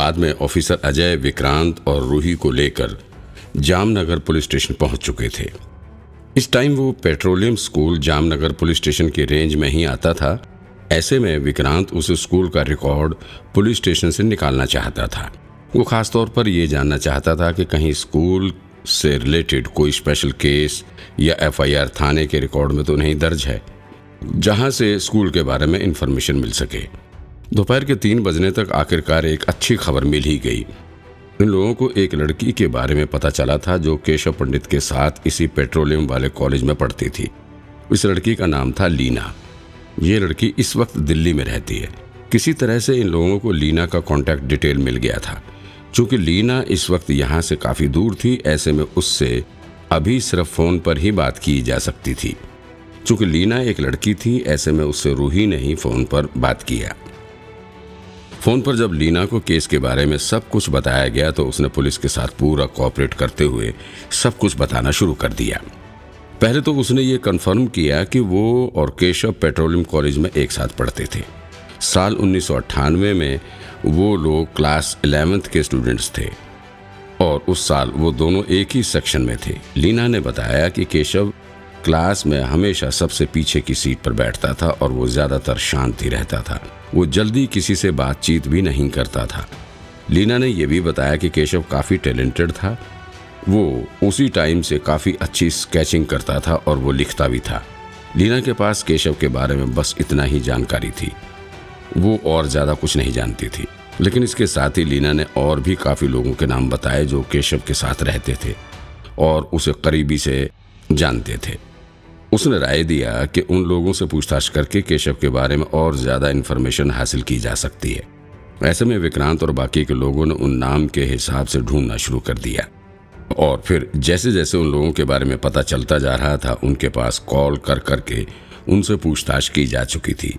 बाद में ऑफिसर अजय, विक्रांत और रूही को लेकर जामनगर पुलिस स्टेशन पहुँच चुके थे। इस टाइम वो petroleum school Jamnagar police station के रेंज में ही आता था। ऐसे में विक्रांत उस स्कूल का रिकॉर्ड पुलिस स्टेशन से निकालना चाहता था। वो खास तौर पर यह जानना चाहता था कि कहीं स्कूल से रिलेटेड कोई स्पेशल केस या एफआईआर थाने के रिकॉर्ड में तो नहीं दर्ज है, जहाँ से स्कूल के बारे में इंफॉर्मेशन मिल सके। दोपहर के तीन बजने तक आखिरकार एक अच्छी खबर मिल ही गई। इन लोगों को एक लड़की के बारे में पता चला था जो केशव पंडित के साथ इसी पेट्रोलियम वाले कॉलेज में पढ़ती थी। इस लड़की का नाम था लीना। ये लड़की इस वक्त दिल्ली में रहती है। किसी तरह से इन लोगों को लीना का कॉन्टैक्ट डिटेल मिल गया था। चूँकि लीना इस वक्त यहाँ से काफ़ी दूर थी, ऐसे में उससे अभी सिर्फ़ फ़ोन पर ही बात की जा सकती थी। चूँकि लीना एक लड़की थी, ऐसे में उससे रूही ने ही फ़ोन पर बात किया। फ़ोन पर जब लीना को केस के बारे में सब कुछ बताया गया तो उसने पुलिस के साथ पूरा कोऑपरेट करते हुए सब कुछ बताना शुरू कर दिया। पहले तो उसने ये कन्फर्म किया कि वो और केशव पेट्रोलियम कॉलेज में एक साथ पढ़ते थे। साल उन्नीस सौ अट्ठानवे में वो लोग क्लास इलेवेंथ के स्टूडेंट्स थे और उस साल वो दोनों एक ही सेक्शन में थे। लीना ने बताया कि केशव क्लास में हमेशा सबसे पीछे की सीट पर बैठता था और वो ज़्यादातर शांत ही रहता था। वो जल्दी किसी से बातचीत भी नहीं करता था। लीना ने यह भी बताया कि केशव काफ़ी टैलेंटेड था। वो उसी टाइम से काफ़ी अच्छी स्केचिंग करता था और वो लिखता भी था। लीना के पास केशव के बारे में बस इतना ही जानकारी थी। वो और ज़्यादा कुछ नहीं जानती थी। लेकिन इसके साथ ही लीना ने और भी काफ़ी लोगों के नाम बताए जो केशव के साथ रहते थे और उसे करीबी से जानते थे। उसने राय दिया कि उन लोगों से पूछताछ करके केशव के बारे में और ज़्यादा इन्फॉर्मेशन हासिल की जा सकती है। ऐसे में विक्रांत और बाकी के लोगों ने उन नाम के हिसाब से ढूंढना शुरू कर दिया। और फिर जैसे जैसे उन लोगों के बारे में पता चलता जा रहा था, उनके पास कॉल कर करके उनसे पूछताछ की जा चुकी थी।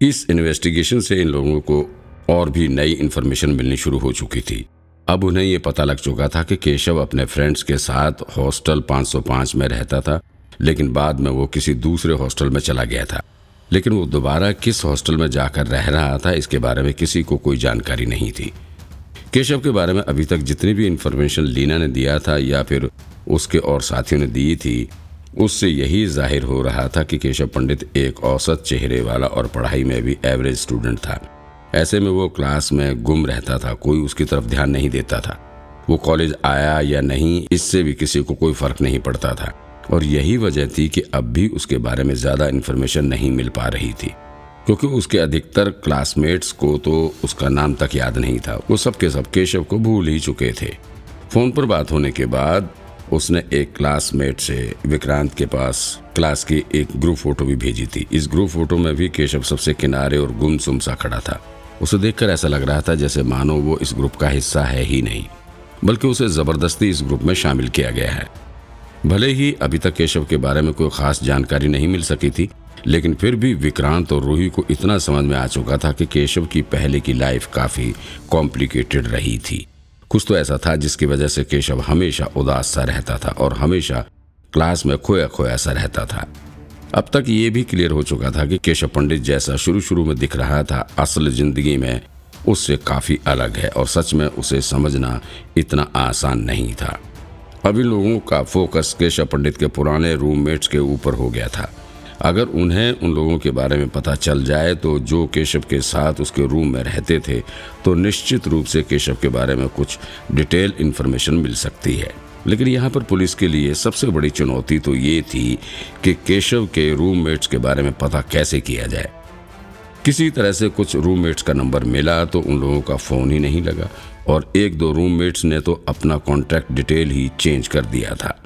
इस इन्वेस्टिगेशन से इन लोगों को और भी नई इन्फॉर्मेशन मिलनी शुरू हो चुकी थी। अब उन्हें ये पता लग चुका था कि केशव अपने फ्रेंड्स के साथ हॉस्टल 505 में रहता था। लेकिन बाद में वो किसी दूसरे हॉस्टल में चला गया था। लेकिन वो दोबारा किस हॉस्टल में जाकर रह रहा था, इसके बारे में किसी को कोई जानकारी नहीं थी। केशव के बारे में अभी तक जितनी भी इंफॉर्मेशन लीना ने दिया था या फिर उसके और साथियों ने दी थी, उससे यही ज़ाहिर हो रहा था कि केशव पंडित एक औसत चेहरे वाला और पढ़ाई में भी एवरेज स्टूडेंट था। ऐसे में वो क्लास में गुम रहता था, कोई उसकी तरफ़ ध्यान नहीं देता था। वो कॉलेज आया या नहीं, इससे भी किसी को कोई फ़र्क नहीं पड़ता था। और यही वजह थी कि अब भी उसके बारे में ज़्यादा इन्फॉर्मेशन नहीं मिल पा रही थी। क्योंकि उसके अधिकतर क्लासमेट्स को तो उसका नाम तक याद नहीं था। वो सबके सब केशव को भूल ही चुके थे। फ़ोन पर बात होने के बाद उसने एक क्लासमेट से विक्रांत के पास क्लास की एक ग्रुप फ़ोटो भी भेजी थी। इस ग्रुप फ़ोटो में भी केशव सबसे किनारे और गुमसुम सा खड़ा था। उसे देखकर ऐसा लग रहा था जैसे मानो वो इस ग्रुप का हिस्सा है ही नहीं। बल्कि उसे ज़बरदस्ती इस ग्रुप में शामिल किया गया है। भले ही अभी तक केशव के बारे में कोई खास जानकारी नहीं मिल सकी थी, लेकिन फिर भी विक्रांत और रूही को इतना समझ में आ चुका था कि केशव की पहले की लाइफ काफ़ी कॉम्प्लिकेटेड रही थी। कुछ तो ऐसा था जिसकी वजह से केशव हमेशा उदास सा रहता था और हमेशा क्लास में खोया खोया सा रहता था। अब तक ये भी क्लियर हो चुका था कि केशव पंडित जैसा शुरू शुरू में दिख रहा था, असल ज़िंदगी में उससे काफ़ी अलग है और सच में उसे समझना इतना आसान नहीं था। अभी लोगों का फोकस केशव पंडित के पुराने रूममेट्स के ऊपर हो गया था। अगर उन्हें उन लोगों के बारे में पता चल जाए तो जो केशव के साथ उसके रूम में रहते थे तो निश्चित रूप से केशव के बारे में कुछ डिटेल इन्फॉर्मेशन मिल सकती है। लेकिन यहाँ पर पुलिस के लिए सबसे बड़ी चुनौती तो ये थी कि केशव के रूममेट्स के बारे में पता कैसे किया जाए। किसी तरह से कुछ रूममेट्स का नंबर मिला तो उन लोगों का फ़ोन ही नहीं लगा और एक दो रूममेट्स ने तो अपना कॉन्टैक्ट डिटेल ही चेंज कर दिया था।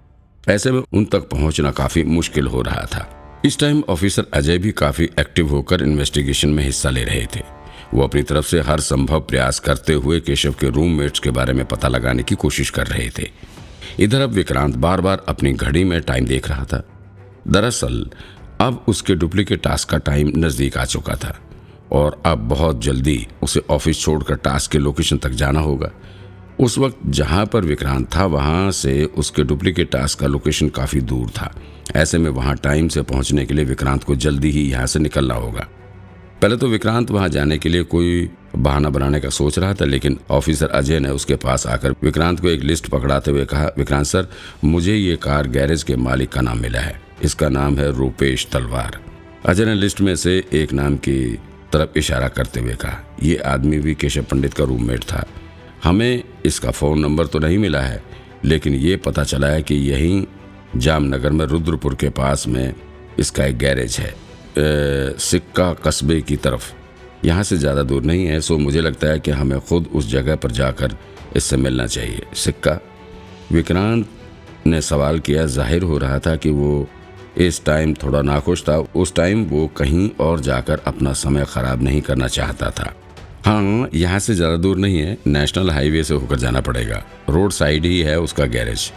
ऐसे में उन तक पहुँचना काफ़ी मुश्किल हो रहा था। इस टाइम ऑफिसर अजय भी काफ़ी एक्टिव होकर इन्वेस्टिगेशन में हिस्सा ले रहे थे। वो अपनी तरफ़ से हर संभव प्रयास करते हुए केशव के रूममेट्स के बारे में पता लगाने की कोशिश कर रहे थे। इधर अब विक्रांत बार बार अपनी घड़ी में टाइम देख रहा था। दरअसल, अब उसके डुप्लीकेट टास्क का टाइम नज़दीक आ चुका था। और अब बहुत जल्दी उसे ऑफ़िस छोड़कर टास्क के लोकेशन तक जाना होगा। उस वक्त जहाँ पर विक्रांत था, वहाँ से उसके डुप्लीकेट टास्क का लोकेशन काफ़ी दूर था। ऐसे में वहाँ टाइम से पहुँचने के लिए विक्रांत को जल्दी ही यहाँ से निकलना होगा। पहले तो विक्रांत वहाँ जाने के लिए कोई बहाना बनाने का सोच रहा था, लेकिन ऑफिसर अजय ने उसके पास आकर विक्रांत को एक लिस्ट पकड़ाते हुए कहा, विक्रांत सर, मुझे ये कार गैरेज के मालिक का नाम मिला है। इसका नाम है रूपेश तलवार। अजय ने लिस्ट में से एक नाम की तरफ़ इशारा करते हुए कहा यह आदमी भी केशव पंडित का रूममेट था। हमें इसका फ़ोन नंबर तो नहीं मिला है लेकिन ये पता चला है कि यहीं जामनगर में रुद्रपुर के पास में इसका एक गैरेज है ए, सिक्का कस्बे की तरफ़। यहाँ से ज़्यादा दूर नहीं है सो मुझे लगता है कि हमें खुद उस जगह पर जाकर इससे मिलना चाहिए। सिक्का? विक्रांत ने सवाल किया ज़ाहिर हो रहा था कि वो इस टाइम थोड़ा नाखुश था। उस टाइम वो कहीं और जाकर अपना समय खराब नहीं करना चाहता था। हाँ यहाँ से ज़्यादा दूर नहीं है। नेशनल हाईवे से होकर जाना पड़ेगा। रोड साइड ही है उसका गैरेज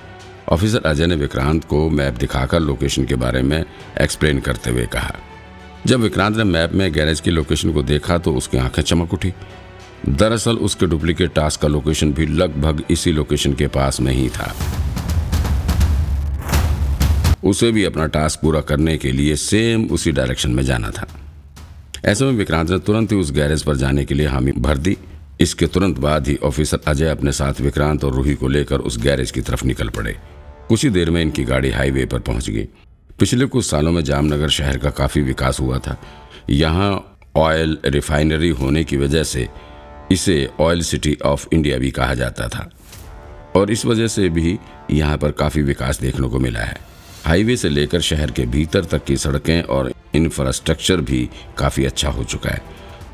ऑफिसर अजय ने विक्रांत को मैप दिखाकर लोकेशन के बारे में एक्सप्लेन करते हुए कहा। जब विक्रांत ने मैप में गैरेज की लोकेशन को देखा तो उसकी आँखें चमक उठी। दरअसल उसके डुप्लीकेट टास्क का लोकेशन भी लगभग इसी लोकेशन के पास में ही था। उसे भी अपना टास्क पूरा करने के लिए सेम उसी डायरेक्शन में जाना था। ऐसे में विक्रांत ने तुरंत ही उस गैरेज पर जाने के लिए हामी भर दी। इसके तुरंत बाद ही ऑफिसर अजय अपने साथ विक्रांत और रूही को लेकर उस गैरेज की तरफ़ निकल पड़े। कुछ ही देर में इनकी गाड़ी हाईवे पर पहुँच गई। पिछले कुछ सालों में जामनगर शहर का काफ़ी विकास हुआ था। यहाँ ऑयल रिफाइनरी होने की वजह से इसे ऑयल सिटी ऑफ़ इंडिया भी कहा जाता था। और इस वजह से भी यहाँ पर काफ़ी विकास देखने को मिला है। हाईवे से लेकर शहर के भीतर तक की सड़कें और इंफ्रास्ट्रक्चर भी काफ़ी अच्छा हो चुका है।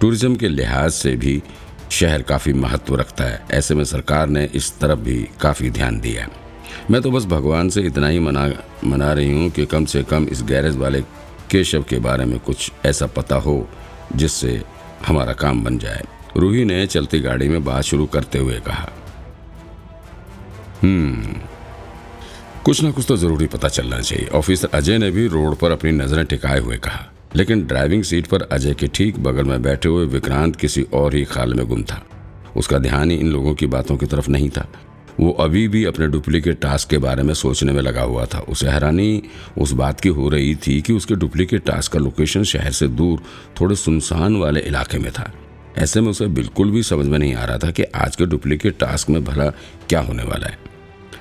टूरिज़्म के लिहाज से भी शहर काफ़ी महत्व रखता है। ऐसे में सरकार ने इस तरफ़ भी काफ़ी ध्यान दिया है। मैं तो बस भगवान से इतना ही मना मना रही हूँ कि कम से कम इस गैरेज वाले केशव के बारे में कुछ ऐसा पता हो जिससे हमारा काम बन जाए। रूही ने चलती गाड़ी में बात शुरू करते हुए कहा हम्म कुछ ना कुछ तो ज़रूरी पता चलना चाहिए। ऑफिसर अजय ने भी रोड पर अपनी नज़रें टिकाए हुए कहा, लेकिन ड्राइविंग सीट पर अजय के ठीक बगल में बैठे हुए विक्रांत किसी और ही खाल में गुम था। उसका ध्यान ही इन लोगों की बातों की तरफ़ नहीं था। वो अभी भी अपने डुप्लीकेट टास्क के बारे में सोचने में लगा हुआ था। उसे हैरानी उस बात की हो रही थी कि उसके डुप्लीकेट टास्क का लोकेशन शहर से दूर, थोड़े सुनसान वाले इलाके में था। ऐसे में उसे बिल्कुल भी समझ में नहीं आ रहा था कि आज के डुप्लीकेट टास्क में भला क्या होने वाला है।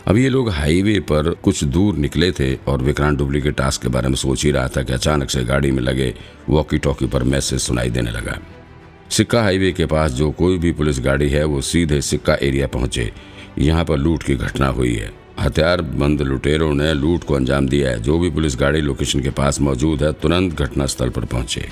अब ये लोग हाईवे पर कुछ दूर निकले थे और विक्रांत डुप्लीकेट टास्क के बारे में सोच ही रहा था कि अचानक से गाड़ी में लगे वॉकी टॉकी पर मैसेज सुनाई देने लगा। सिक्का हाईवे के पास जो कोई भी पुलिस गाड़ी है, वो सीधे सिक्का एरिया पहुँचे। यहाँ पर लूट की घटना हुई है। हथियार बंद लुटेरों ने लूट को अंजाम दिया है। जो भी पुलिस गाड़ी लोकेशन के पास मौजूद है, तुरंत घटनास्थल पर पहुँचे।